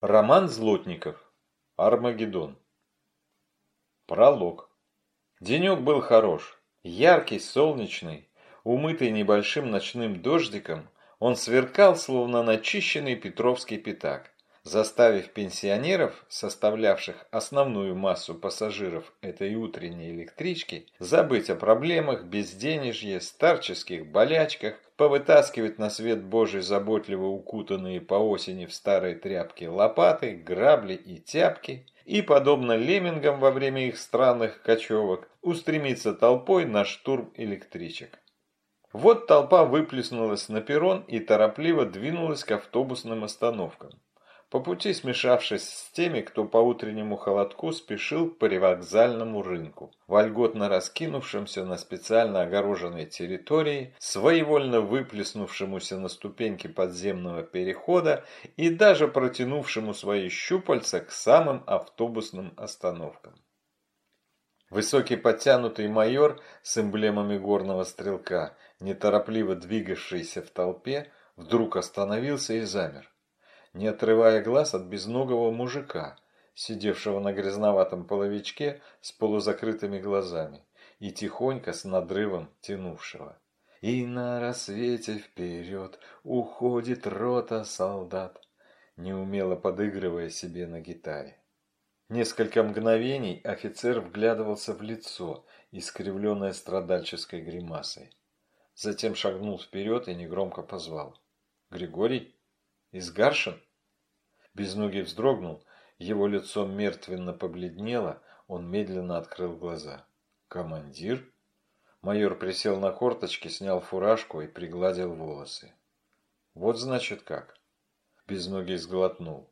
Роман Злотников. Армагеддон. Пролог. Денек был хорош. Яркий, солнечный, умытый небольшим ночным дождиком, он сверкал, словно начищенный петровский пятак заставив пенсионеров, составлявших основную массу пассажиров этой утренней электрички, забыть о проблемах, безденежье, старческих болячках, повытаскивать на свет Божий заботливо укутанные по осени в старой тряпке лопаты, грабли и тяпки, и, подобно леммингам во время их странных кочевок, устремиться толпой на штурм электричек. Вот толпа выплеснулась на перрон и торопливо двинулась к автобусным остановкам по пути смешавшись с теми, кто по утреннему холодку спешил по привокзальному рынку, вольготно раскинувшимся на специально огороженной территории, своевольно выплеснувшемуся на ступеньки подземного перехода и даже протянувшему свои щупальца к самым автобусным остановкам. Высокий подтянутый майор с эмблемами горного стрелка, неторопливо двигавшийся в толпе, вдруг остановился и замер не отрывая глаз от безногого мужика, сидевшего на грязноватом половичке с полузакрытыми глазами и тихонько с надрывом тянувшего. И на рассвете вперед уходит рота солдат, неумело подыгрывая себе на гитаре. Несколько мгновений офицер вглядывался в лицо, искривленное страдальческой гримасой. Затем шагнул вперед и негромко позвал. «Григорий? Из Гаршин?» Безногий вздрогнул, его лицо мертвенно побледнело, он медленно открыл глаза. «Командир?» Майор присел на корточки, снял фуражку и пригладил волосы. «Вот значит как». Безногий сглотнул.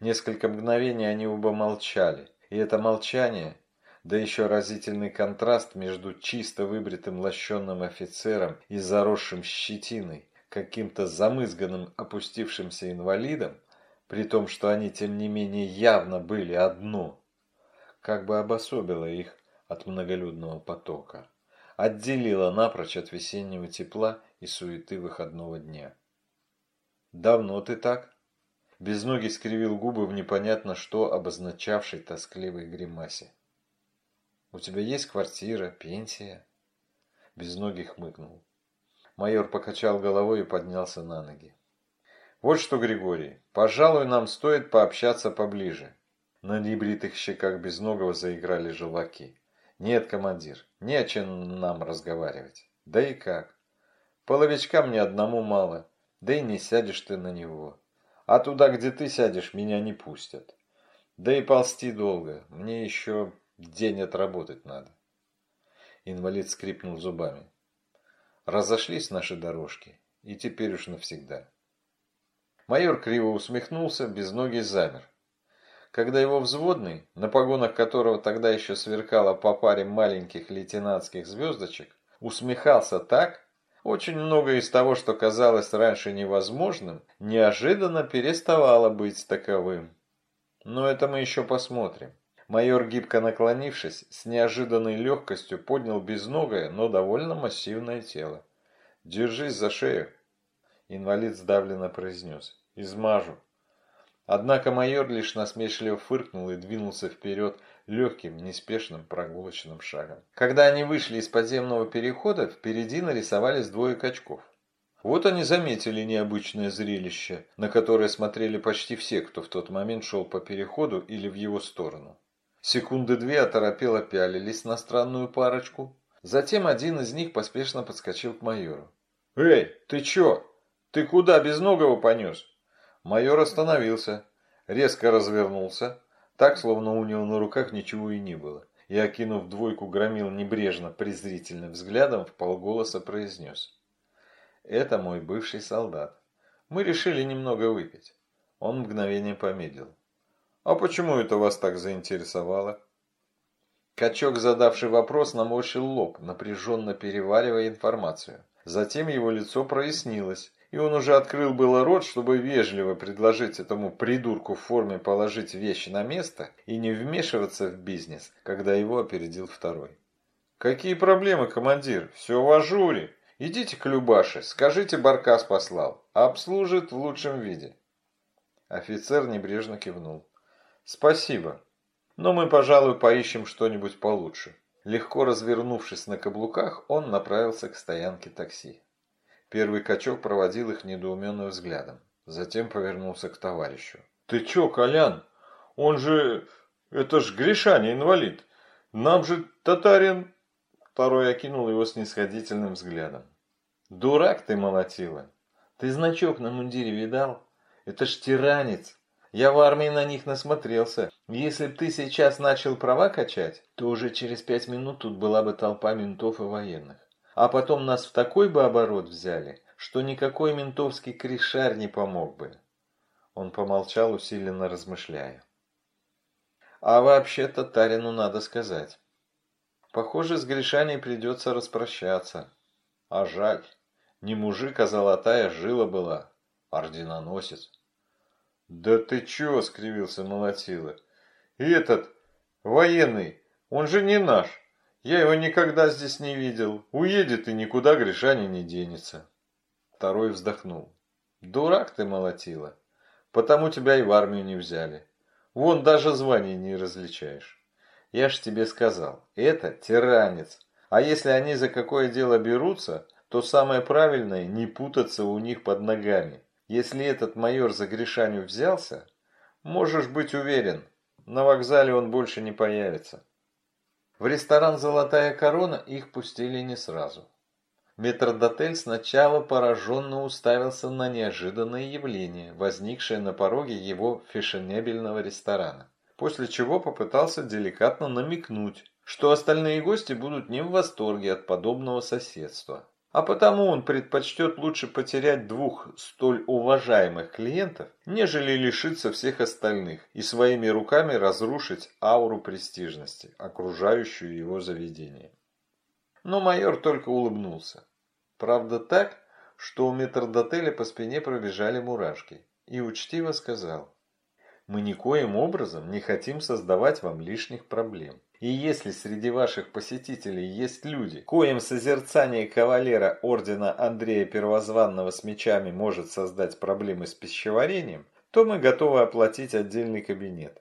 Несколько мгновений они оба молчали, и это молчание, да еще разительный контраст между чисто выбритым лощенным офицером и заросшим щетиной, каким-то замызганным опустившимся инвалидом, при том, что они, тем не менее, явно были одно, как бы обособило их от многолюдного потока, отделило напрочь от весеннего тепла и суеты выходного дня. «Давно ты так?» Безногий скривил губы в непонятно что обозначавшей тоскливой гримасе. «У тебя есть квартира, пенсия?» Безногий хмыкнул. Майор покачал головой и поднялся на ноги. Вот что, Григорий, пожалуй, нам стоит пообщаться поближе. На небритых щеках Безногого заиграли желваки. Нет, командир, не о чем нам разговаривать. Да и как? Половичка мне одному мало, да и не сядешь ты на него. А туда, где ты сядешь, меня не пустят. Да и ползти долго, мне еще день отработать надо. Инвалид скрипнул зубами. Разошлись наши дорожки, и теперь уж навсегда. Майор криво усмехнулся, без ноги замер. Когда его взводный, на погонах которого тогда еще сверкало по паре маленьких лейтенантских звездочек, усмехался так, очень многое из того, что казалось раньше невозможным, неожиданно переставало быть таковым. Но это мы еще посмотрим. Майор, гибко наклонившись, с неожиданной легкостью поднял безногое, но довольно массивное тело. «Держись за шею», Инвалид сдавленно произнес. «Измажу». Однако майор лишь насмешливо фыркнул и двинулся вперед легким, неспешным прогулочным шагом. Когда они вышли из подземного перехода, впереди нарисовались двое качков. Вот они заметили необычное зрелище, на которое смотрели почти все, кто в тот момент шел по переходу или в его сторону. Секунды две оторопело пялились на странную парочку. Затем один из них поспешно подскочил к майору. «Эй, ты чё?» «Ты куда безногого понес?» Майор остановился, резко развернулся, так, словно у него на руках ничего и не было, и, окинув двойку, громил небрежно, презрительным взглядом, в полголоса произнес. «Это мой бывший солдат. Мы решили немного выпить». Он мгновение помедлил. «А почему это вас так заинтересовало?» Качок, задавший вопрос, наморщил лоб, напряженно переваривая информацию. Затем его лицо прояснилось, и он уже открыл было рот, чтобы вежливо предложить этому придурку в форме положить вещи на место и не вмешиваться в бизнес, когда его опередил второй. «Какие проблемы, командир? Все в ажуре. Идите к Любаше, скажите, Баркас послал. Обслужит в лучшем виде». Офицер небрежно кивнул. Спасибо. Но мы, пожалуй, поищем что-нибудь получше. Легко развернувшись на каблуках, он направился к стоянке такси. Первый качок проводил их недоуменным взглядом. Затем повернулся к товарищу. «Ты чё, Колян? Он же... Это ж Гришаня инвалид. Нам же татарин...» Второй окинул его снисходительным взглядом. «Дурак ты, молотила! Ты значок на мундире видал? Это ж тиранец! Я в армии на них насмотрелся. Если б ты сейчас начал права качать, то уже через пять минут тут была бы толпа ментов и военных. А потом нас в такой бы оборот взяли, что никакой ментовский кришарь не помог бы. Он помолчал, усиленно размышляя. А вообще татарину надо сказать. Похоже, с Гришаней придется распрощаться. А жаль. Не мужик, а золотая жила была. Орденоносец. Да ты чё, скривился Молотила. И этот, военный, он же не наш. Я его никогда здесь не видел. Уедет и никуда Гришаня не денется. Второй вздохнул. Дурак ты, Молотила. Потому тебя и в армию не взяли. Вон даже званий не различаешь. Я ж тебе сказал, это тиранец. А если они за какое дело берутся, то самое правильное не путаться у них под ногами. Если этот майор за Гришаню взялся, можешь быть уверен, на вокзале он больше не появится. В ресторан «Золотая корона» их пустили не сразу. Метрдотель сначала пораженно уставился на неожиданное явление, возникшее на пороге его фешенебельного ресторана после чего попытался деликатно намекнуть, что остальные гости будут не в восторге от подобного соседства. А потому он предпочтет лучше потерять двух столь уважаемых клиентов, нежели лишиться всех остальных и своими руками разрушить ауру престижности, окружающую его заведение. Но майор только улыбнулся. Правда так, что у метрдотеля по спине пробежали мурашки, и учтиво сказал – мы никоим образом не хотим создавать вам лишних проблем. И если среди ваших посетителей есть люди, коим созерцание кавалера ордена Андрея Первозванного с мечами может создать проблемы с пищеварением, то мы готовы оплатить отдельный кабинет.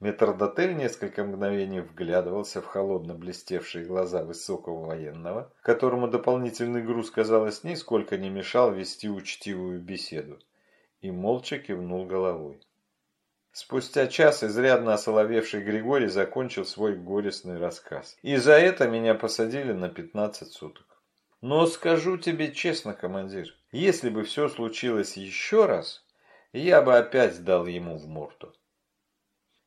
Метрдотель несколько мгновений вглядывался в холодно блестевшие глаза высокого военного, которому дополнительный груз, казалось, нисколько не мешал вести учтивую беседу, и молча кивнул головой. Спустя час изрядно осоловевший Григорий закончил свой горестный рассказ. И за это меня посадили на 15 суток. Но скажу тебе честно, командир, если бы все случилось еще раз, я бы опять дал ему в морду.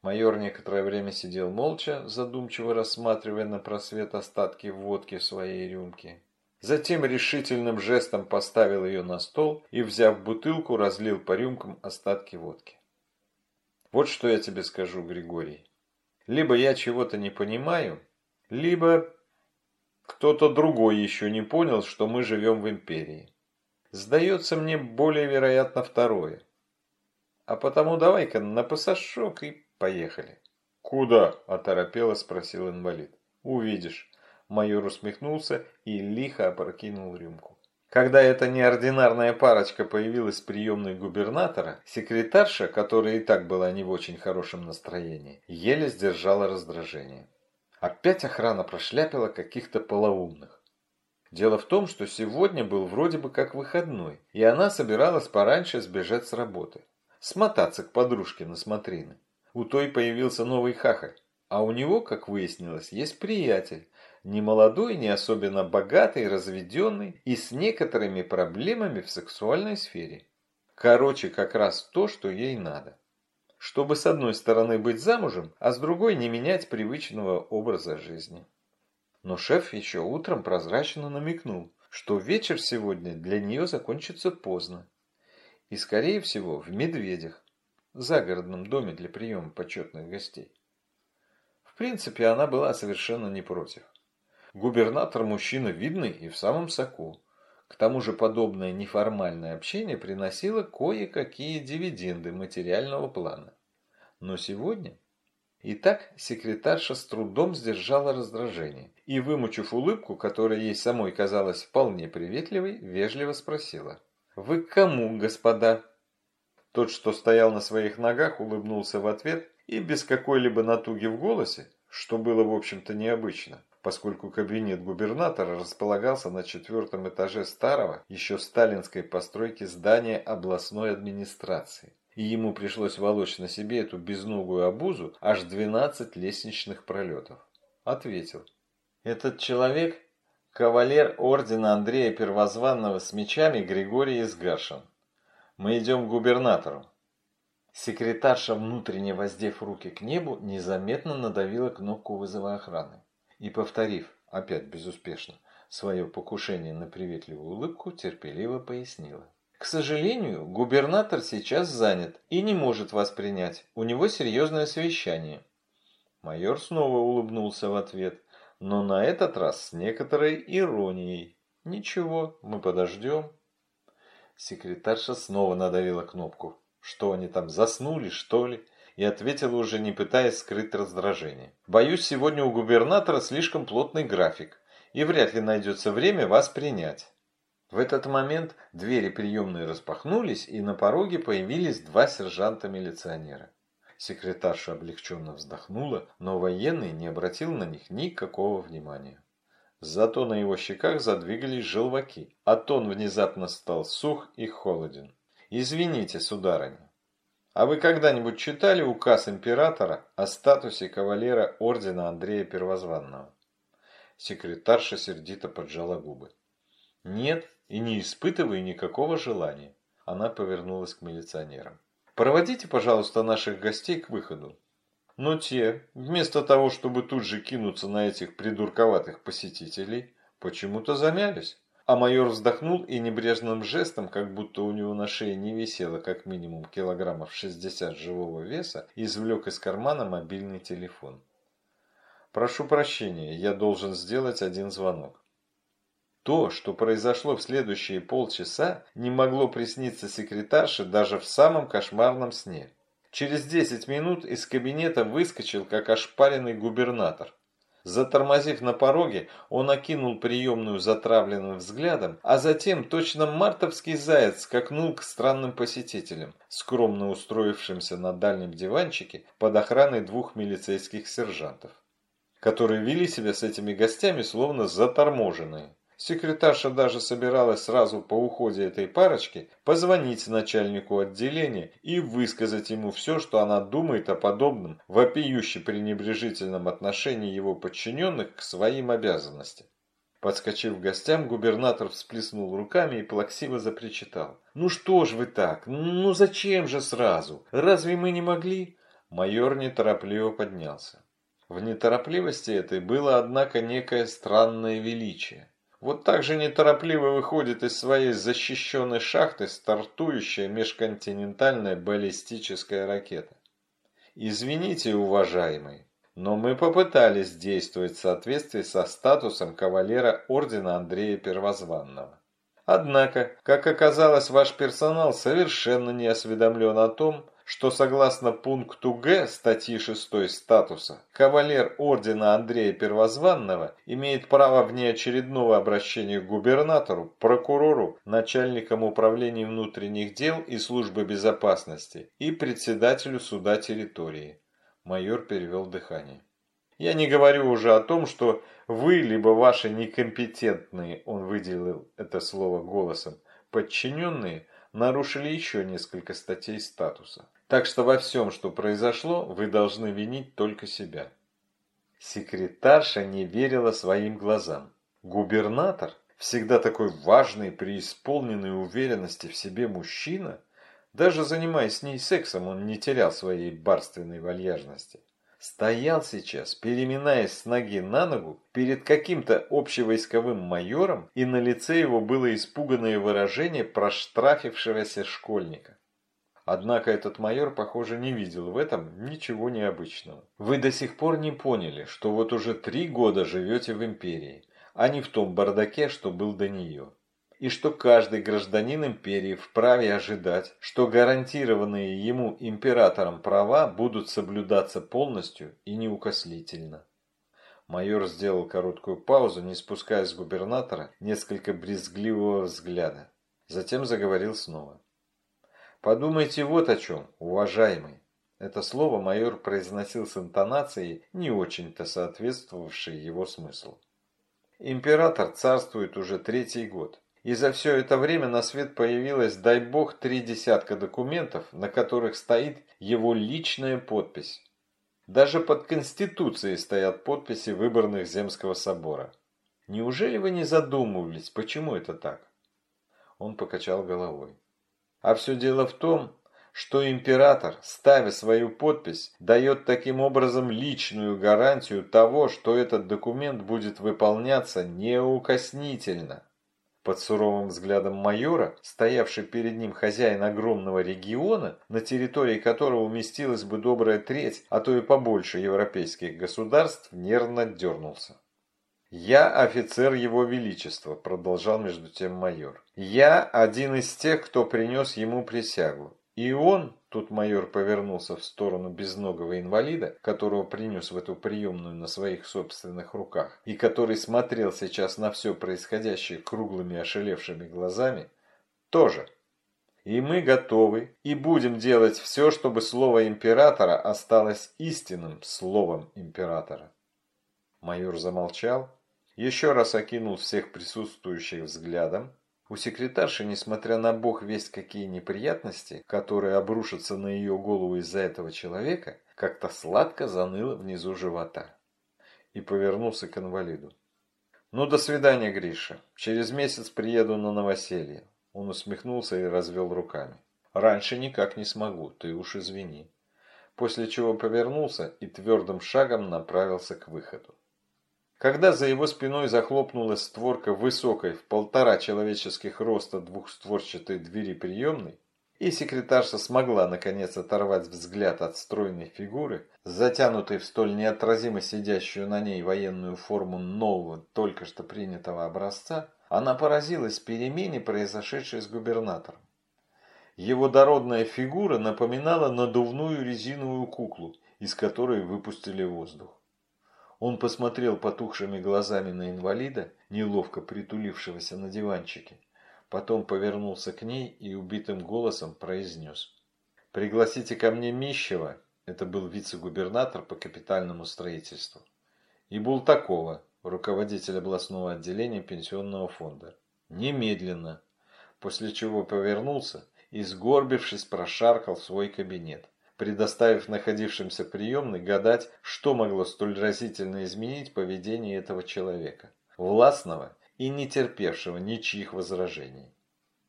Майор некоторое время сидел молча, задумчиво рассматривая на просвет остатки водки в своей рюмке. Затем решительным жестом поставил ее на стол и, взяв бутылку, разлил по рюмкам остатки водки. Вот что я тебе скажу, Григорий. Либо я чего-то не понимаю, либо кто-то другой еще не понял, что мы живем в империи. Сдается мне более вероятно второе. А потому давай-ка на пассажок и поехали. Куда? оторопело спросил инвалид. Увидишь. Майор усмехнулся и лихо опрокинул рюмку. Когда эта неординарная парочка появилась в приемной губернатора, секретарша, которая и так была не в очень хорошем настроении, еле сдержала раздражение. Опять охрана прошляпила каких-то полоумных. Дело в том, что сегодня был вроде бы как выходной, и она собиралась пораньше сбежать с работы. Смотаться к подружке на смотрины. У той появился новый хахаль, а у него, как выяснилось, есть приятель, не молодой, не особенно богатый, разведенный и с некоторыми проблемами в сексуальной сфере. Короче, как раз то, что ей надо. Чтобы с одной стороны быть замужем, а с другой не менять привычного образа жизни. Но шеф еще утром прозрачно намекнул, что вечер сегодня для нее закончится поздно. И, скорее всего, в Медведях, загородном доме для приема почетных гостей. В принципе, она была совершенно не против. Губернатор мужчина видный и в самом соку. К тому же подобное неформальное общение приносило кое-какие дивиденды материального плана. Но сегодня... Итак, секретарша с трудом сдержала раздражение и, вымучив улыбку, которая ей самой казалась вполне приветливой, вежливо спросила. «Вы к кому, господа?» Тот, что стоял на своих ногах, улыбнулся в ответ и без какой-либо натуги в голосе, что было в общем-то необычно, поскольку кабинет губернатора располагался на четвертом этаже старого, еще сталинской постройки здания областной администрации. И ему пришлось волочь на себе эту безногую обузу аж 12 лестничных пролетов. Ответил. Этот человек – кавалер ордена Андрея Первозванного с мечами Григорий Изгашин. Мы идем к губернатору. Секретарша, внутренне воздев руки к небу, незаметно надавила кнопку вызова охраны и, повторив, опять безуспешно, свое покушение на приветливую улыбку, терпеливо пояснила. К сожалению, губернатор сейчас занят и не может вас принять. У него серьезное совещание. Майор снова улыбнулся в ответ, но на этот раз с некоторой иронией. Ничего, мы подождем. Секретарша снова надавила кнопку. Что они там, заснули, что ли? И ответила уже не пытаясь скрыть раздражение. «Боюсь, сегодня у губернатора слишком плотный график, и вряд ли найдется время вас принять». В этот момент двери приемной распахнулись, и на пороге появились два сержанта-милиционера. Секретарша облегченно вздохнула, но военный не обратил на них никакого внимания. Зато на его щеках задвигались желваки, а тон внезапно стал сух и холоден. «Извините, сударыня, а вы когда-нибудь читали указ императора о статусе кавалера ордена Андрея Первозванного? Секретарша сердито поджала губы. Нет, и не испытываю никакого желания. Она повернулась к милиционерам. Проводите, пожалуйста, наших гостей к выходу. Но те, вместо того, чтобы тут же кинуться на этих придурковатых посетителей, почему-то замялись. А майор вздохнул и небрежным жестом, как будто у него на шее не висело как минимум килограммов 60 живого веса, извлек из кармана мобильный телефон. «Прошу прощения, я должен сделать один звонок». То, что произошло в следующие полчаса, не могло присниться секретарше даже в самом кошмарном сне. Через 10 минут из кабинета выскочил, как ошпаренный губернатор. Затормозив на пороге, он окинул приемную затравленным взглядом, а затем точно мартовский заяц скакнул к странным посетителям, скромно устроившимся на дальнем диванчике под охраной двух милицейских сержантов, которые вели себя с этими гостями словно заторможенные. Секретарша даже собиралась сразу по уходе этой парочки позвонить начальнику отделения и высказать ему все, что она думает о подобном вопиюще пренебрежительном отношении его подчиненных к своим обязанностям. Подскочив к гостям, губернатор всплеснул руками и плаксиво запричитал. «Ну что ж вы так? Ну зачем же сразу? Разве мы не могли?» Майор неторопливо поднялся. В неторопливости этой было, однако, некое странное величие. Вот так же неторопливо выходит из своей защищенной шахты стартующая межконтинентальная баллистическая ракета. Извините, уважаемый, но мы попытались действовать в соответствии со статусом кавалера ордена Андрея Первозванного. Однако, как оказалось, ваш персонал совершенно не осведомлен о том, что согласно пункту Г статьи 6 статуса, кавалер ордена Андрея Первозванного имеет право внеочередного обращения к губернатору, прокурору, начальникам управления внутренних дел и службы безопасности и председателю суда территории. Майор перевел дыхание. Я не говорю уже о том, что вы, либо ваши некомпетентные, он выделил это слово голосом, подчиненные, нарушили еще несколько статей статуса. Так что во всем, что произошло, вы должны винить только себя. Секретарша не верила своим глазам. Губернатор, всегда такой важный, преисполненный уверенности в себе мужчина, даже занимаясь с ней сексом, он не терял своей барственной вальяжности. Стоял сейчас, переминаясь с ноги на ногу, перед каким-то общевойсковым майором, и на лице его было испуганное выражение проштрафившегося школьника. Однако этот майор, похоже, не видел в этом ничего необычного. Вы до сих пор не поняли, что вот уже три года живете в империи, а не в том бардаке, что был до нее. И что каждый гражданин империи вправе ожидать, что гарантированные ему императором права будут соблюдаться полностью и неукослительно. Майор сделал короткую паузу, не спуская с губернатора несколько брезгливого взгляда. Затем заговорил снова. Подумайте вот о чем, уважаемый. Это слово майор произносил с интонацией, не очень-то соответствовавшей его смыслу. Император царствует уже третий год. И за все это время на свет появилось, дай бог, три десятка документов, на которых стоит его личная подпись. Даже под Конституцией стоят подписи выборных Земского собора. Неужели вы не задумывались, почему это так? Он покачал головой. А все дело в том, что император, ставя свою подпись, дает таким образом личную гарантию того, что этот документ будет выполняться неукоснительно. Под суровым взглядом майора, стоявший перед ним хозяин огромного региона, на территории которого уместилась бы добрая треть, а то и побольше европейских государств, нервно дернулся. «Я офицер его величества», – продолжал между тем майор. «Я один из тех, кто принес ему присягу. И он, тут майор повернулся в сторону безногого инвалида, которого принес в эту приемную на своих собственных руках, и который смотрел сейчас на все происходящее круглыми ошелевшими глазами, тоже. И мы готовы и будем делать все, чтобы слово императора осталось истинным словом императора. Майор замолчал, еще раз окинул всех присутствующих взглядом, у секретарши, несмотря на бог весть какие неприятности, которые обрушатся на ее голову из-за этого человека, как-то сладко заныло внизу живота. И повернулся к инвалиду. «Ну, до свидания, Гриша. Через месяц приеду на новоселье». Он усмехнулся и развел руками. «Раньше никак не смогу, ты уж извини». После чего повернулся и твердым шагом направился к выходу. Когда за его спиной захлопнулась створка высокой в полтора человеческих роста двухстворчатой двери приемной, и секретарша смогла наконец оторвать взгляд от стройной фигуры, затянутой в столь неотразимо сидящую на ней военную форму нового, только что принятого образца, она поразилась перемене, произошедшей с губернатором. Его дородная фигура напоминала надувную резиновую куклу, из которой выпустили воздух. Он посмотрел потухшими глазами на инвалида, неловко притулившегося на диванчике. Потом повернулся к ней и убитым голосом произнес. «Пригласите ко мне Мищева, это был вице-губернатор по капитальному строительству, и Бултакова, руководитель областного отделения пенсионного фонда. Немедленно!» После чего повернулся и, сгорбившись, прошаркал в свой кабинет предоставив находившимся приемной гадать, что могло столь разительно изменить поведение этого человека, властного и не терпевшего ничьих возражений.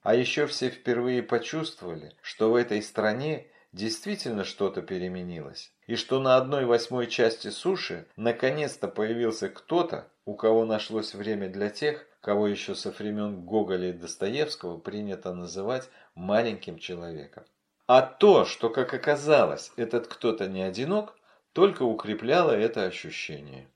А еще все впервые почувствовали, что в этой стране действительно что-то переменилось, и что на одной восьмой части суши наконец-то появился кто-то, у кого нашлось время для тех, кого еще со времен Гоголя и Достоевского принято называть маленьким человеком. А то, что, как оказалось, этот кто-то не одинок, только укрепляло это ощущение.